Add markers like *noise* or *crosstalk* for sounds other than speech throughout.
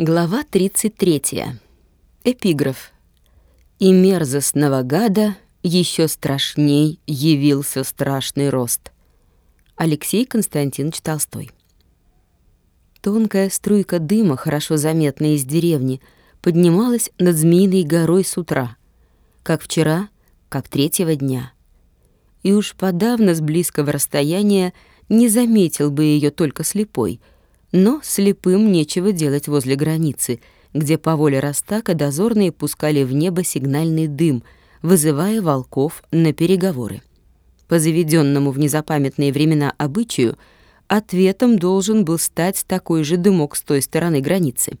Глава 33. Эпиграф. «И мерзостного гада еще страшней явился страшный рост». Алексей Константинович Толстой. Тонкая струйка дыма, хорошо заметная из деревни, поднималась над Змеиной горой с утра, как вчера, как третьего дня. И уж подавно с близкого расстояния не заметил бы ее только слепой — но слепым нечего делать возле границы, где по воле Растака дозорные пускали в небо сигнальный дым, вызывая волков на переговоры. По заведенному в незапамятные времена обычаю, ответом должен был стать такой же дымок с той стороны границы.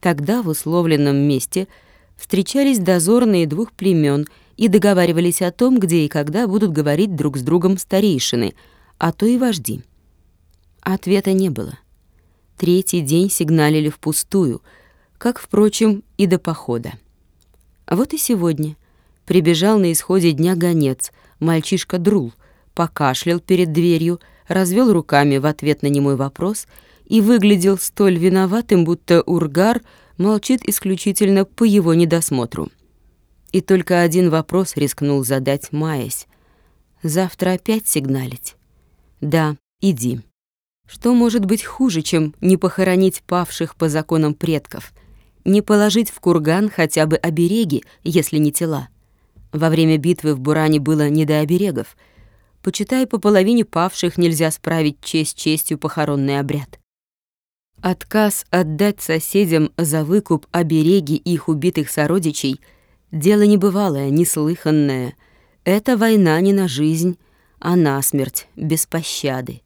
Тогда в условленном месте встречались дозорные двух племен и договаривались о том, где и когда будут говорить друг с другом старейшины, а то и вожди. Ответа не было. Третий день сигналили впустую, как, впрочем, и до похода. А вот и сегодня. Прибежал на исходе дня гонец, мальчишка Друл, покашлял перед дверью, развел руками в ответ на немой вопрос и выглядел столь виноватым, будто Ургар молчит исключительно по его недосмотру. И только один вопрос рискнул задать, маясь. «Завтра опять сигналить?» «Да, иди». Что может быть хуже, чем не похоронить павших по законам предков, не положить в курган хотя бы обереги, если не тела? Во время битвы в Буране было не до оберегов. Почитай, по половине павших нельзя справить честь честью похоронный обряд. Отказ отдать соседям за выкуп обереги их убитых сородичей — дело небывалое, неслыханное. Это война не на жизнь, а на смерть, без пощады.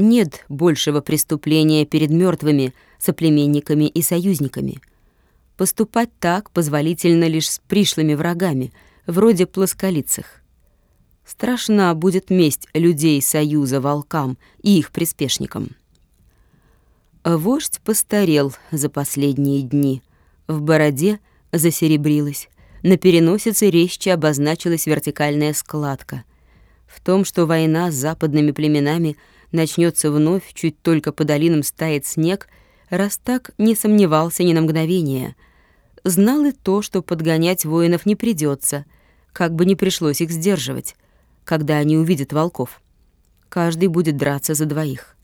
Нет большего преступления перед мертвыми соплеменниками и союзниками. Поступать так позволительно лишь с пришлыми врагами, вроде плосколицых. Страшна будет месть людей Союза волкам и их приспешникам. Вождь постарел за последние дни. В бороде засеребрилась, на переносице резче обозначилась вертикальная складка. В том, что война с западными племенами — начнется вновь, чуть только по долинам стает снег, Растак не сомневался ни на мгновение. Знал и то, что подгонять воинов не придется, как бы не пришлось их сдерживать, когда они увидят волков. Каждый будет драться за двоих.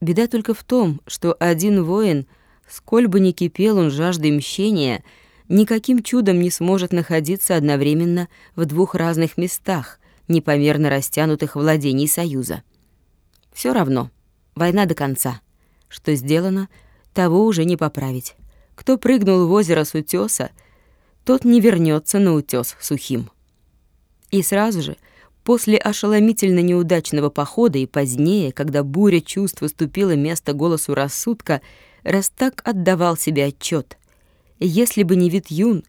Беда только в том, что один воин, сколь бы ни кипел он жаждой мщения, никаким чудом не сможет находиться одновременно в двух разных местах, непомерно растянутых владений Союза. Все равно, война до конца. Что сделано, того уже не поправить. Кто прыгнул в озеро с утёса, тот не вернется на утёс сухим. И сразу же, после ошеломительно неудачного похода и позднее, когда буря чувств уступила место голосу рассудка, Растак отдавал себе отчет. Если бы не вид юн,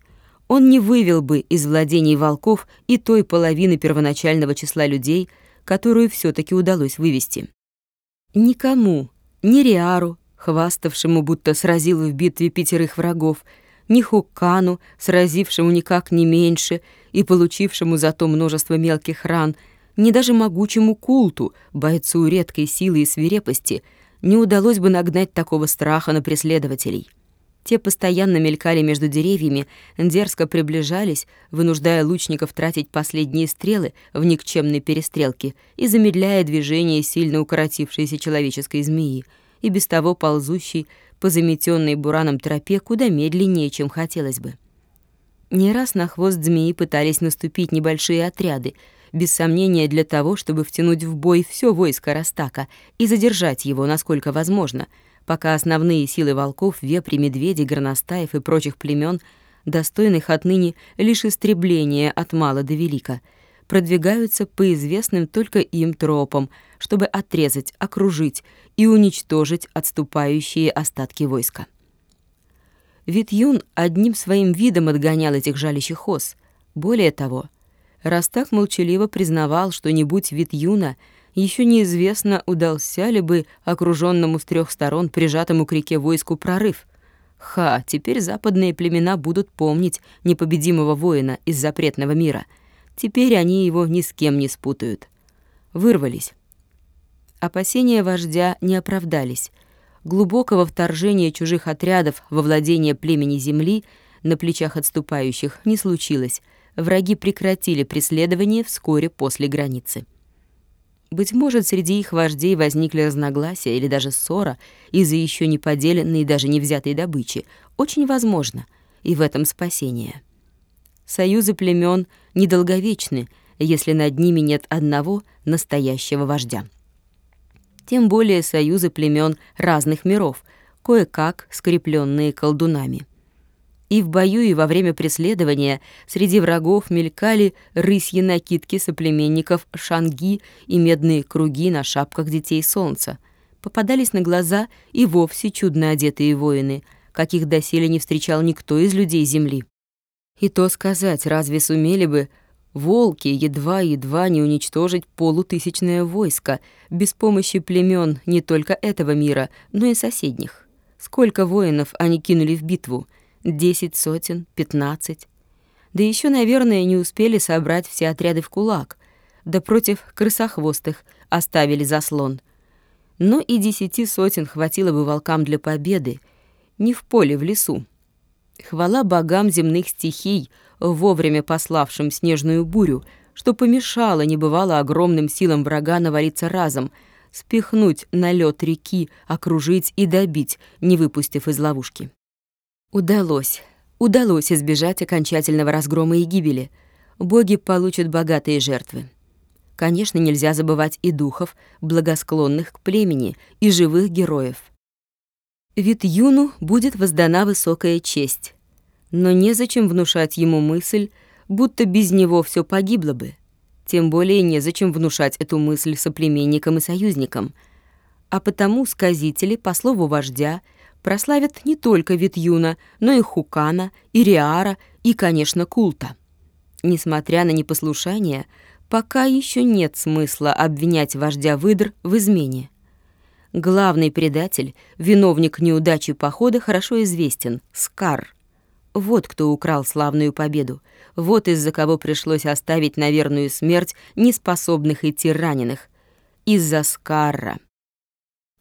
он не вывел бы из владений волков и той половины первоначального числа людей, которую все таки удалось вывести. Никому, ни Риару, хваставшему, будто сразил в битве пятерых врагов, ни Хукану, сразившему никак не меньше и получившему зато множество мелких ран, ни даже могучему культу, бойцу редкой силы и свирепости, не удалось бы нагнать такого страха на преследователей. Те постоянно мелькали между деревьями, дерзко приближались, вынуждая лучников тратить последние стрелы в никчемной перестрелке и замедляя движение сильно укоротившейся человеческой змеи, и без того ползущей по заметенной бураном тропе куда медленнее, чем хотелось бы. Не раз на хвост змеи пытались наступить небольшие отряды, без сомнения для того, чтобы втянуть в бой все войско Растака и задержать его, насколько возможно — пока основные силы волков, вепри, медведей, горностаев и прочих племен, достойных отныне лишь истребления от мала до велика, продвигаются по известным только им тропам, чтобы отрезать, окружить и уничтожить отступающие остатки войска. Витюн одним своим видом отгонял этих жалящих ос. Более того, Растак молчаливо признавал, что не будь Витюна — еще неизвестно, удался ли бы окруженному с трех сторон прижатому к реке войску прорыв. Ха, теперь западные племена будут помнить непобедимого воина из запретного мира. Теперь они его ни с кем не спутают. Вырвались. Опасения вождя не оправдались. глубокого вторжения чужих отрядов во владение племени Земли на плечах отступающих не случилось. Враги прекратили преследование вскоре после границы. Быть может, среди их вождей возникли разногласия или даже ссора из-за еще не поделенной и даже не взятой добычи. Очень возможно, и в этом спасение. Союзы племен недолговечны, если над ними нет одного настоящего вождя. Тем более союзы племен разных миров, кое-как скрепленные колдунами. И в бою, и во время преследования среди врагов мелькали рысьи накидки соплеменников шанги и медные круги на шапках детей солнца. Попадались на глаза и вовсе чудно одетые воины, каких доселе не встречал никто из людей земли. И то сказать, разве сумели бы волки едва-едва не уничтожить полутысячное войско без помощи племен не только этого мира, но и соседних? Сколько воинов они кинули в битву? Десять сотен, пятнадцать. Да еще, наверное, не успели собрать все отряды в кулак, да против крысохвостых оставили заслон. Но и десяти сотен хватило бы волкам для победы, не в поле, в лесу. Хвала богам земных стихий, вовремя пославшим снежную бурю, что помешало небывало огромным силам врага навалиться разом, спихнуть на лед реки, окружить и добить, не выпустив из ловушки. Удалось, удалось избежать окончательного разгрома и гибели. Боги получат богатые жертвы. Конечно, нельзя забывать и духов, благосклонных к племени, и живых героев. Вид Юну будет воздана высокая честь, но незачем внушать ему мысль, будто без него все погибло бы. Тем более незачем внушать эту мысль соплеменникам и союзникам. А потому сказители, по слову вождя, прославят не только Витюна, но и Хукана, и Риара, и, конечно, Култа. Несмотря на непослушание, пока еще нет смысла обвинять вождя выдр в измене. Главный предатель, виновник неудачи похода, хорошо известен — Скар. Вот кто украл славную победу, вот из-за кого пришлось оставить на верную смерть неспособных идти раненых. Из-за Скарра.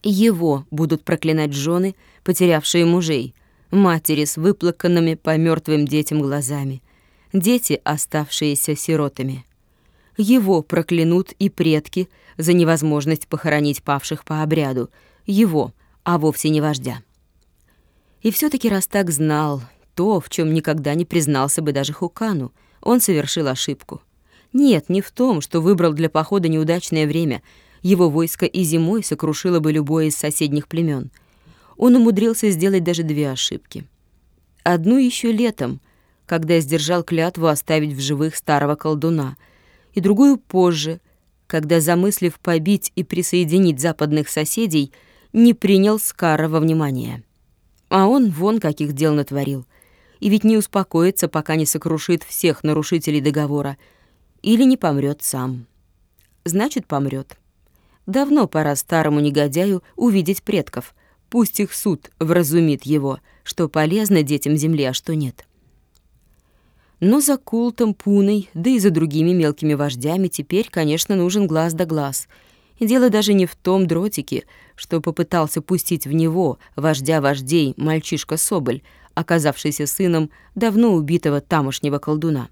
Его будут проклинать жены, потерявшие мужей, матери с выплаканными по мертвым детям глазами, дети, оставшиеся сиротами. Его проклянут и предки за невозможность похоронить павших по обряду, его, а вовсе не вождя. И все таки Растак знал то, в чем никогда не признался бы даже Хукану, он совершил ошибку. Нет, не в том, что выбрал для похода неудачное время — его войско и зимой сокрушило бы любое из соседних племен. Он умудрился сделать даже две ошибки. Одну еще летом, когда сдержал клятву оставить в живых старого колдуна, и другую позже, когда, замыслив побить и присоединить западных соседей, не принял Скара во внимание. А он вон каких дел натворил. И ведь не успокоится, пока не сокрушит всех нарушителей договора. Или не помрет сам. Значит, помрет. Давно пора старому негодяю увидеть предков. Пусть их суд вразумит его, что полезно детям земли, а что нет. Но за культом, пуной, да и за другими мелкими вождями теперь, конечно, нужен глаз да глаз. И дело даже не в том дротике, что попытался пустить в него, вождя вождей, мальчишка Соболь, оказавшийся сыном давно убитого тамошнего колдуна.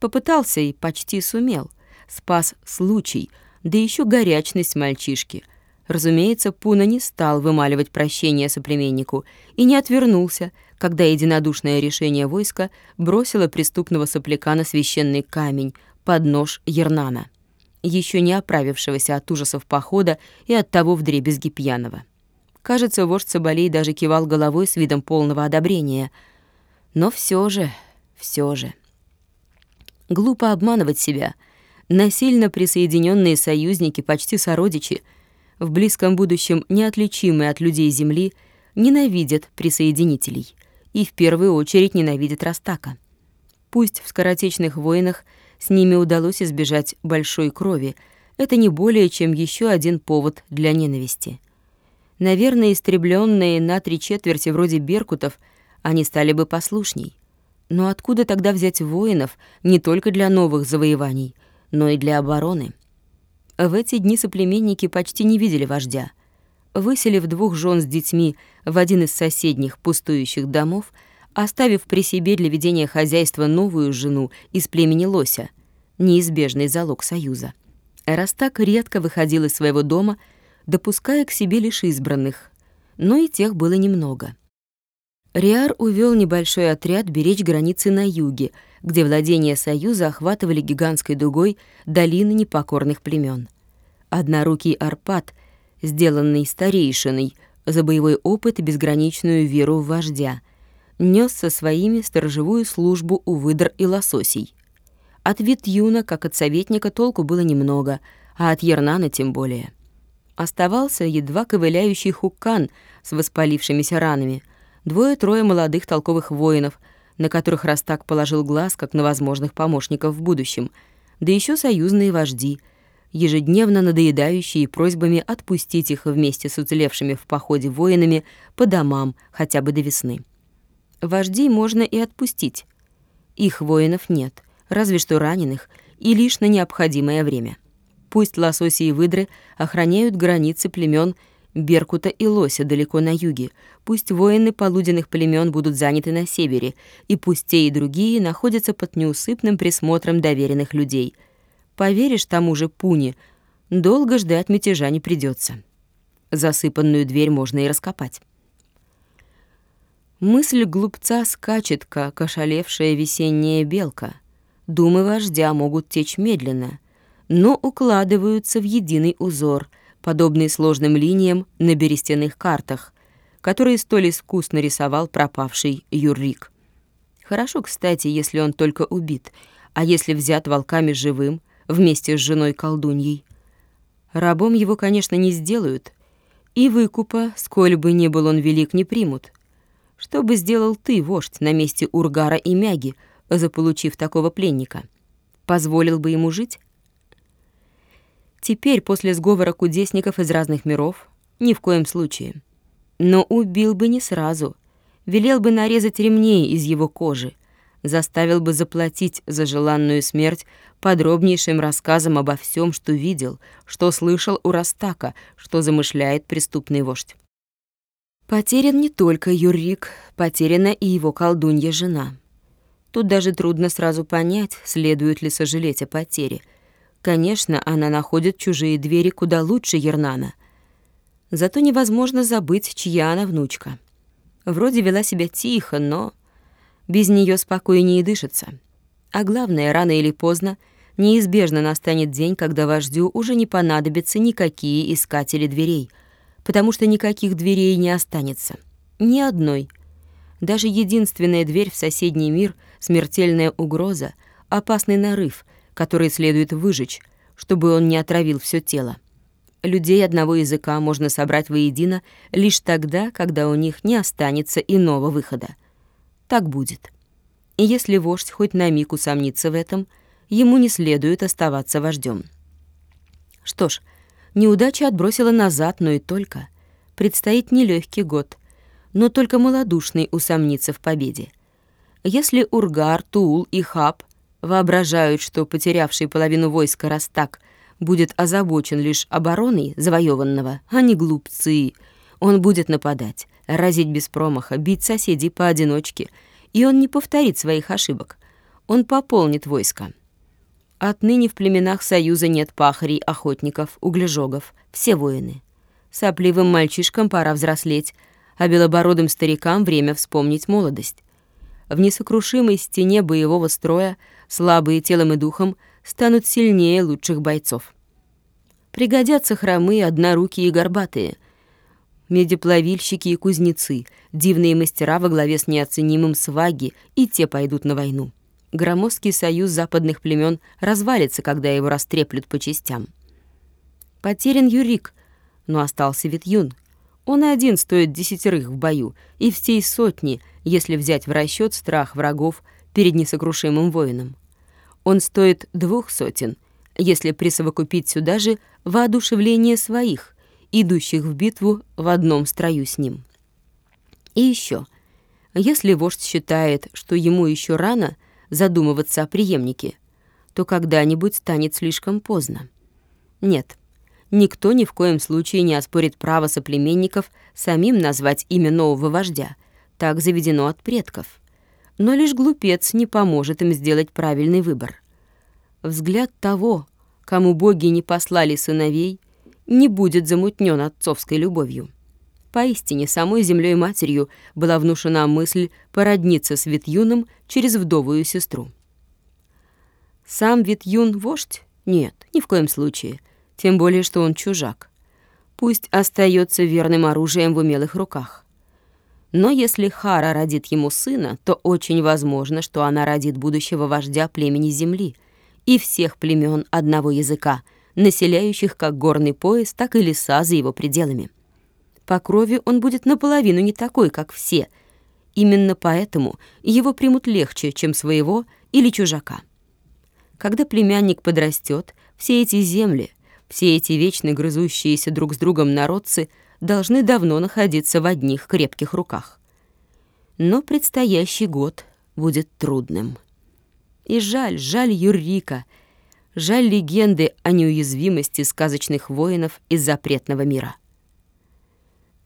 Попытался и почти сумел. Спас случай — да еще горячность мальчишки. Разумеется, Пуна не стал вымаливать прощения соплеменнику и не отвернулся, когда единодушное решение войска бросило преступного сопляка на священный камень под нож Ернана, еще не оправившегося от ужасов похода и от того вдребезги пьяного. Кажется, вождь Соболей даже кивал головой с видом полного одобрения. Но все же, все же. Глупо обманывать себя — насильно присоединенные союзники, почти сородичи, в близком будущем неотличимые от людей Земли, ненавидят присоединителей и в первую очередь ненавидят Растака. Пусть в скоротечных войнах с ними удалось избежать большой крови, это не более чем еще один повод для ненависти. Наверное, истребленные на три четверти вроде беркутов, они стали бы послушней. Но откуда тогда взять воинов не только для новых завоеваний — но и для обороны. В эти дни соплеменники почти не видели вождя. выселив двух жен с детьми в один из соседних пустующих домов, оставив при себе для ведения хозяйства новую жену из племени Лося, неизбежный залог союза. Растак редко выходил из своего дома, допуская к себе лишь избранных, но и тех было немного. Риар увел небольшой отряд беречь границы на юге, где владения Союза охватывали гигантской дугой долины непокорных племен. Однорукий Арпад, сделанный старейшиной за боевой опыт и безграничную веру в вождя, нес со своими сторожевую службу у выдр и лососей. От Витюна, как от советника, толку было немного, а от Ернана тем более. Оставался едва ковыляющий хукан с воспалившимися ранами, двое-трое молодых толковых воинов, на которых Растак положил глаз, как на возможных помощников в будущем, да еще союзные вожди, ежедневно надоедающие просьбами отпустить их вместе с уцелевшими в походе воинами по домам хотя бы до весны. Вождей можно и отпустить. Их воинов нет, разве что раненых, и лишь на необходимое время. Пусть лососи и выдры охраняют границы племен Беркута и Лося далеко на юге, пусть воины полуденных племен будут заняты на севере, и пусть те и другие находятся под неусыпным присмотром доверенных людей. Поверишь тому же Пуне, долго ждать мятежа не придется. Засыпанную дверь можно и раскопать. Мысль глупца скачет, как ошалевшая весенняя белка. Думы вождя могут течь медленно, но укладываются в единый узор, подобный сложным линиям на берестяных картах, которые столь искусно рисовал пропавший Юррик. Хорошо, кстати, если он только убит, а если взят волками живым, вместе с женой-колдуньей. Рабом его, конечно, не сделают, и выкупа, сколь бы ни был он велик, не примут — что бы сделал ты, вождь, на месте Ургара и Мяги, заполучив такого пленника? Позволил бы ему жить? Теперь, после сговора кудесников из разных миров, ни в коем случае. Но убил бы не сразу. Велел бы нарезать ремней из его кожи, заставил бы заплатить за желанную смерть подробнейшим рассказом обо всем, что видел, что слышал у Растака, что замышляет преступный вождь. Потерян не только Юрик, потеряна и его колдунья жена. Тут даже трудно сразу понять, следует ли сожалеть о потере. Конечно, она находит чужие двери куда лучше Ернана. Зато невозможно забыть, чья она внучка. Вроде вела себя тихо, но без нее спокойнее дышится. А главное, рано или поздно неизбежно настанет день, когда вождю уже не понадобятся никакие искатели дверей — потому что никаких дверей не останется. Ни одной. Даже единственная дверь в соседний мир — смертельная угроза, опасный нарыв, который следует выжечь, чтобы он не отравил все тело. Людей одного языка можно собрать воедино лишь тогда, когда у них не останется иного выхода. Так будет. И если вождь хоть на миг усомнится в этом, ему не следует оставаться вождем. Что ж, Неудача отбросила назад, но и только. Предстоит нелегкий год, но только малодушный усомнится в победе. Если Ургар, Тул и Хаб воображают, что потерявший половину войска Растак будет озабочен лишь обороной завоеванного, они глупцы. Он будет нападать, разить без промаха, бить соседей поодиночке, и он не повторит своих ошибок. Он пополнит войско. Отныне в племенах Союза нет пахарей, охотников, углежогов. Все воины. Сопливым мальчишкам пора взрослеть, а белобородым старикам время вспомнить молодость. В несокрушимой стене боевого строя слабые телом и духом станут сильнее лучших бойцов. Пригодятся хромые, однорукие и горбатые, медиплавильщики и кузнецы, дивные мастера во главе с неоценимым сваги, и те пойдут на войну громоздкий союз западных племен развалится, когда его растреплют по частям. Потерян Юрик, но остался Витюн. Он и один стоит десятерых в бою, и всей сотни, если взять в расчет страх врагов перед несокрушимым воином. Он стоит двух сотен, если присовокупить сюда же воодушевление своих, идущих в битву в одном строю с ним. И еще, если вождь считает, что ему еще рано — задумываться о преемнике, то когда-нибудь станет слишком поздно. Нет, никто ни в коем случае не оспорит право соплеменников самим назвать имя нового вождя. Так заведено от предков. Но лишь глупец не поможет им сделать правильный выбор. Взгляд того, кому боги не послали сыновей, не будет замутнен отцовской любовью. Поистине, самой землей матерью была внушена мысль породниться с Витюном через вдовую сестру. Сам Витюн — вождь? Нет, ни в коем случае. Тем более, что он чужак. Пусть остается верным оружием в умелых руках. Но если Хара родит ему сына, то очень возможно, что она родит будущего вождя племени Земли и всех племен одного языка, населяющих как горный пояс, так и леса за его пределами. По крови он будет наполовину не такой, как все. Именно поэтому его примут легче, чем своего или чужака. Когда племянник подрастет, все эти земли, все эти вечно грызущиеся друг с другом народцы должны давно находиться в одних крепких руках. Но предстоящий год будет трудным. И жаль, жаль Юрика, жаль легенды о неуязвимости сказочных воинов из запретного мира.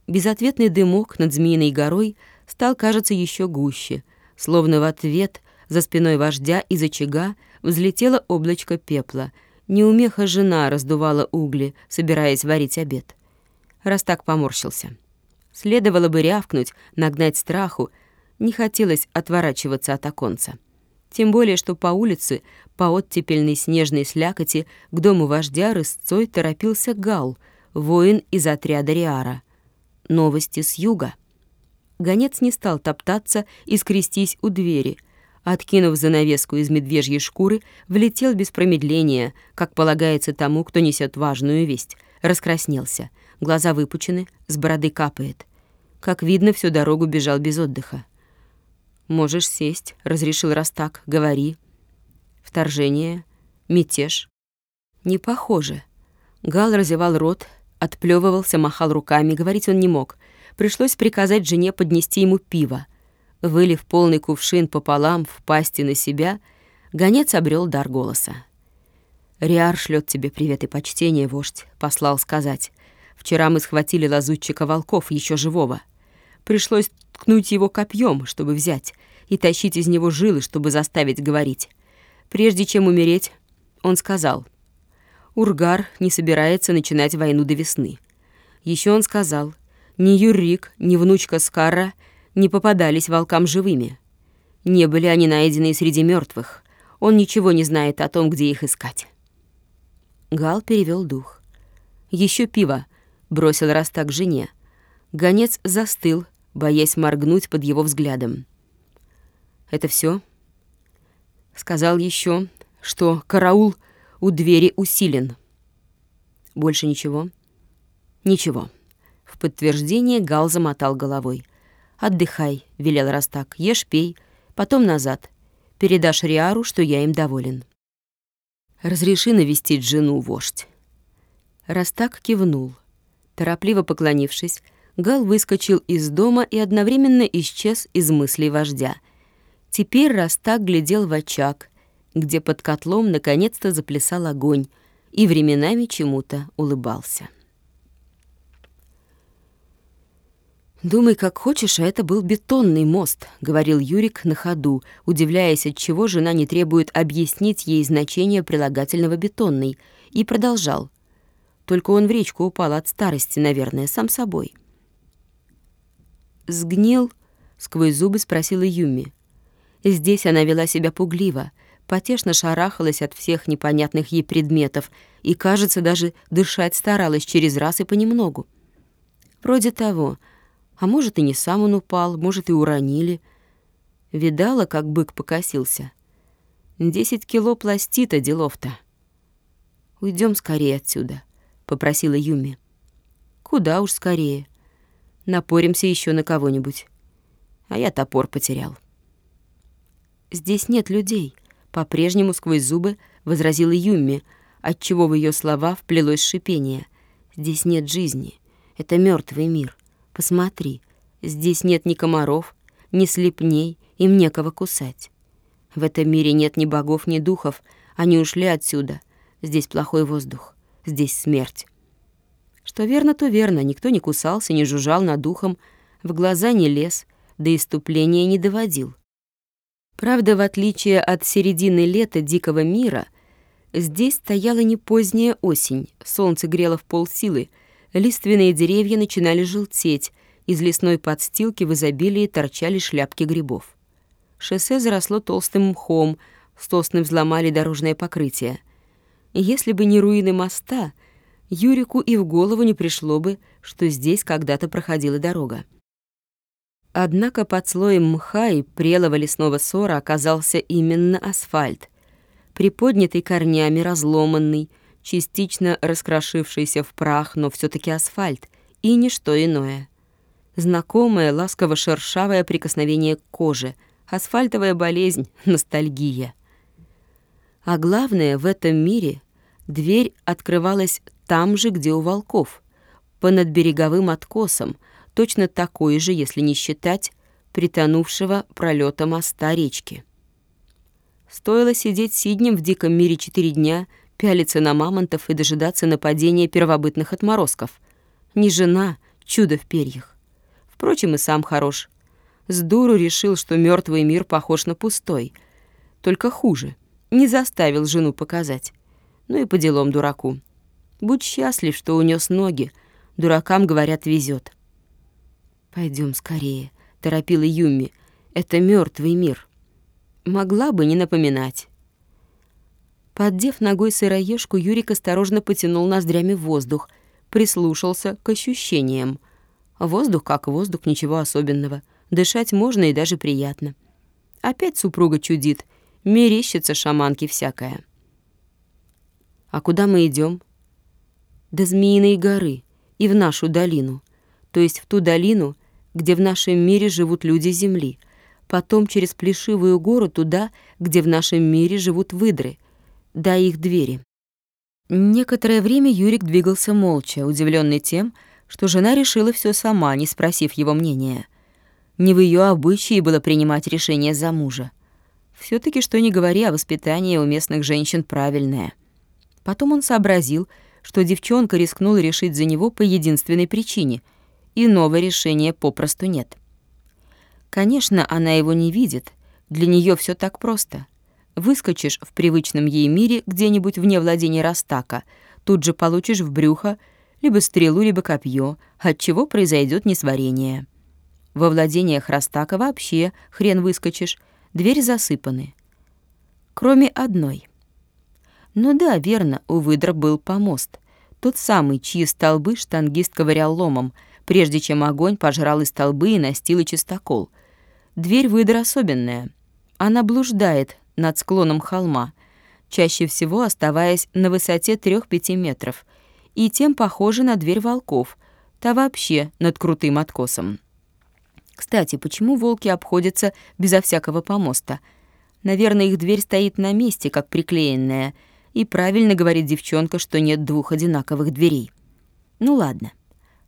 Безответный дымок над Змеиной горой стал, кажется, еще гуще, словно в ответ за спиной вождя из очага взлетело облачко пепла. Неумеха жена раздувала угли, собираясь варить обед. Раз так поморщился. Следовало бы рявкнуть, нагнать страху. Не хотелось отворачиваться от оконца. Тем более, что по улице, по оттепельной снежной слякоти, к дому вождя рысцой торопился Гал, воин из отряда Риара — Новости с юга. Гонец не стал топтаться и скрестись у двери. Откинув занавеску из медвежьей шкуры, влетел без промедления, как полагается тому, кто несет важную весть. Раскраснелся, глаза выпучены, с бороды капает. Как видно, всю дорогу бежал без отдыха. «Можешь сесть», — разрешил Растак, — «говори». «Вторжение? Мятеж?» «Не похоже». Гал разевал рот, Отплёвывался, махал руками, говорить он не мог. Пришлось приказать жене поднести ему пиво. Вылив полный кувшин пополам в пасти на себя, гонец обрел дар голоса. «Риар шлет тебе привет и почтение, вождь», — послал сказать. «Вчера мы схватили лазутчика волков, еще живого. Пришлось ткнуть его копьем, чтобы взять, и тащить из него жилы, чтобы заставить говорить. Прежде чем умереть, он сказал, Ургар не собирается начинать войну до весны. Еще он сказал, ни Юрик, ни внучка Скара не попадались волкам живыми. Не были они найдены среди мертвых. Он ничего не знает о том, где их искать. Гал перевел дух. Еще пиво, бросил Растак жене. Гонец застыл, боясь моргнуть под его взглядом. Это все? Сказал еще, что караул — у двери усилен. Больше ничего? Ничего. В подтверждение Гал замотал головой. «Отдыхай», — велел Растак, — «ешь, пей, потом назад. Передашь Риару, что я им доволен». «Разреши навестить жену, вождь». Растак кивнул. Торопливо поклонившись, Гал выскочил из дома и одновременно исчез из мыслей вождя. Теперь Растак глядел в очаг, где под котлом наконец-то заплясал огонь и временами чему-то улыбался. «Думай, как хочешь, а это был бетонный мост», — говорил Юрик на ходу, удивляясь, от чего жена не требует объяснить ей значение прилагательного «бетонный», и продолжал. Только он в речку упал от старости, наверное, сам собой. «Сгнил?» — сквозь зубы спросила Юми. Здесь она вела себя пугливо, потешно шарахалась от всех непонятных ей предметов и, кажется, даже дышать старалась через раз и понемногу. Вроде того. А может, и не сам он упал, может, и уронили. Видала, как бык покосился. Десять кило пластита делов-то. Уйдем скорее отсюда», — попросила Юми. «Куда уж скорее. Напоримся еще на кого-нибудь. А я топор потерял». «Здесь нет людей», по-прежнему сквозь зубы возразила Юми, отчего в ее слова вплелось шипение. «Здесь нет жизни. Это мертвый мир. Посмотри, здесь нет ни комаров, ни слепней, им некого кусать. В этом мире нет ни богов, ни духов. Они ушли отсюда. Здесь плохой воздух. Здесь смерть. Что верно, то верно, никто не кусался, не жужжал над ухом, в глаза не лез, до иступления не доводил. Правда, в отличие от середины лета дикого мира, здесь стояла не поздняя осень, солнце грело в полсилы, лиственные деревья начинали желтеть, из лесной подстилки в изобилии торчали шляпки грибов. Шоссе заросло толстым мхом, стосны взломали дорожное покрытие. Если бы не руины моста, Юрику и в голову не пришло бы, что здесь когда-то проходила дорога. Однако под слоем мха и прелого лесного сора оказался именно асфальт, приподнятый корнями, разломанный, частично раскрошившийся в прах, но все таки асфальт, и ничто иное. Знакомое ласково-шершавое прикосновение к коже, асфальтовая болезнь, *laughs* ностальгия. А главное, в этом мире дверь открывалась там же, где у волков, по надбереговым откосам — точно такой же, если не считать притонувшего пролета моста речки. Стоило сидеть сиднем в диком мире четыре дня, пялиться на мамонтов и дожидаться нападения первобытных отморозков. Не жена, чудо в перьях. Впрочем, и сам хорош. С дуру решил, что мертвый мир похож на пустой. Только хуже. Не заставил жену показать. Ну и по делам дураку. Будь счастлив, что унес ноги. Дуракам, говорят, везет. Пойдем скорее», — торопила Юми. «Это мертвый мир». Могла бы не напоминать. Поддев ногой сыроежку, Юрик осторожно потянул ноздрями воздух, прислушался к ощущениям. Воздух как воздух, ничего особенного. Дышать можно и даже приятно. Опять супруга чудит, мерещится шаманки всякая. А куда мы идем? До Змеиной горы и в нашу долину. То есть в ту долину, где в нашем мире живут люди Земли, потом через Плешивую гору туда, где в нашем мире живут выдры, до их двери. Некоторое время Юрик двигался молча, удивленный тем, что жена решила все сама, не спросив его мнения. Не в ее обычае было принимать решение за мужа. все таки что ни говори, а воспитание у местных женщин правильное. Потом он сообразил, что девчонка рискнула решить за него по единственной причине — Иного решения попросту нет. Конечно, она его не видит. Для нее все так просто. Выскочишь в привычном ей мире где-нибудь вне владения Растака, тут же получишь в брюхо либо стрелу, либо копье, от чего произойдет несварение. Во владениях Растака вообще хрен выскочишь, двери засыпаны. Кроме одной. Ну да, верно, у выдра был помост. Тот самый, чьи столбы штангист ковырял ломом — прежде чем огонь пожрал и столбы, и настил, и чистокол. Дверь выдра особенная. Она блуждает над склоном холма, чаще всего оставаясь на высоте 3-5 метров, и тем похожа на дверь волков, та вообще над крутым откосом. Кстати, почему волки обходятся безо всякого помоста? Наверное, их дверь стоит на месте, как приклеенная, и правильно говорит девчонка, что нет двух одинаковых дверей. Ну ладно.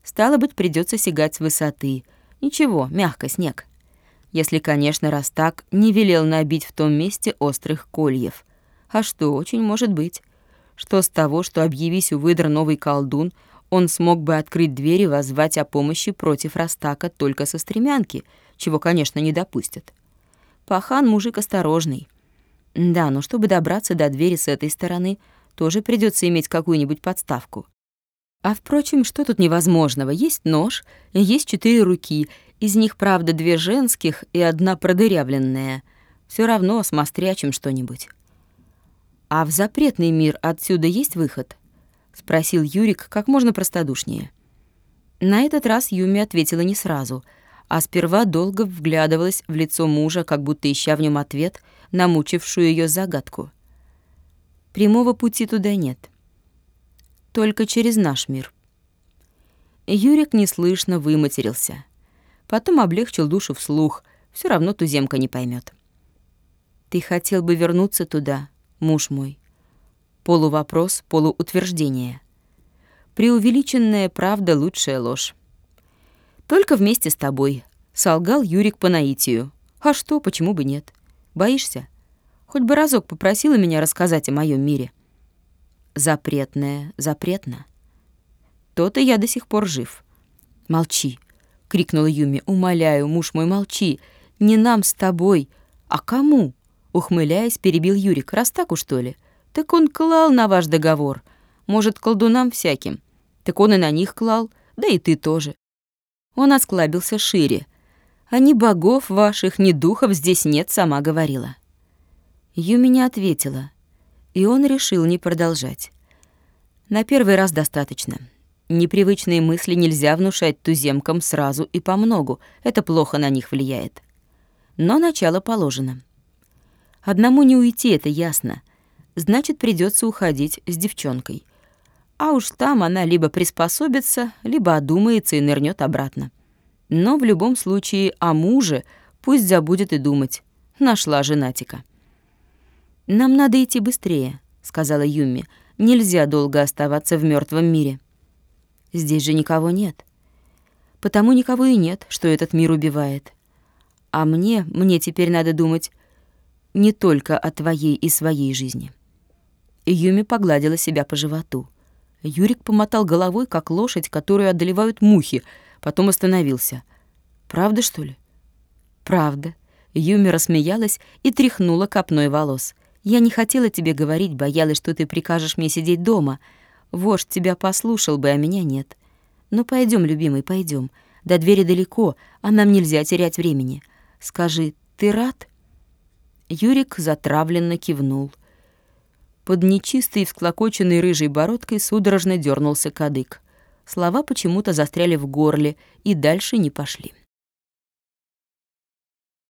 Стало быть, придется сигать с высоты. Ничего, мягко снег. Если, конечно, раз так, не велел набить в том месте острых кольев. А что, очень может быть. Что с того, что объявись у выдра новый колдун, он смог бы открыть дверь и воззвать о помощи против Растака только со стремянки, чего, конечно, не допустят. Пахан мужик осторожный. Да, но чтобы добраться до двери с этой стороны, тоже придется иметь какую-нибудь подставку. А впрочем, что тут невозможного? Есть нож, есть четыре руки, из них, правда, две женских и одна продырявленная. Все равно смострячим что-нибудь. «А в запретный мир отсюда есть выход?» — спросил Юрик как можно простодушнее. На этот раз Юми ответила не сразу, а сперва долго вглядывалась в лицо мужа, как будто ища в нем ответ на мучившую ее загадку. Прямого пути туда нет только через наш мир. Юрик неслышно выматерился. Потом облегчил душу вслух, все равно туземка не поймет. «Ты хотел бы вернуться туда, муж мой?» Полувопрос, полуутверждение. Преувеличенная правда — лучшая ложь. «Только вместе с тобой», — солгал Юрик по наитию. «А что, почему бы нет? Боишься? Хоть бы разок попросила меня рассказать о моем мире» запретное запретно. То-то я до сих пор жив. Молчи, крикнула Юми. Умоляю, муж мой, молчи. Не нам с тобой, а кому? Ухмыляясь, перебил Юрик. Растаку, что ли? Так он клал на ваш договор. Может, колдунам всяким. Так он и на них клал, да и ты тоже. Он осклабился шире. А ни богов ваших, ни духов здесь нет, сама говорила. Юми не ответила, и он решил не продолжать. На первый раз достаточно. Непривычные мысли нельзя внушать туземкам сразу и помногу, это плохо на них влияет. Но начало положено. Одному не уйти, это ясно. Значит, придется уходить с девчонкой. А уж там она либо приспособится, либо одумается и нырнет обратно. Но в любом случае о муже пусть забудет и думать. Нашла женатика. «Нам надо идти быстрее», — сказала Юми. «Нельзя долго оставаться в мертвом мире». Здесь же никого нет. Потому никого и нет, что этот мир убивает. А мне, мне теперь надо думать не только о твоей и своей жизни. Юми погладила себя по животу. Юрик помотал головой, как лошадь, которую одолевают мухи, потом остановился. «Правда, что ли?» «Правда». Юми рассмеялась и тряхнула копной волос. «Я не хотела тебе говорить, боялась, что ты прикажешь мне сидеть дома. Вождь тебя послушал бы, а меня нет. Ну пойдем, любимый, пойдем. До двери далеко, а нам нельзя терять времени. Скажи, ты рад?» Юрик затравленно кивнул. Под нечистой всклокоченной рыжей бородкой судорожно дернулся кадык. Слова почему-то застряли в горле и дальше не пошли.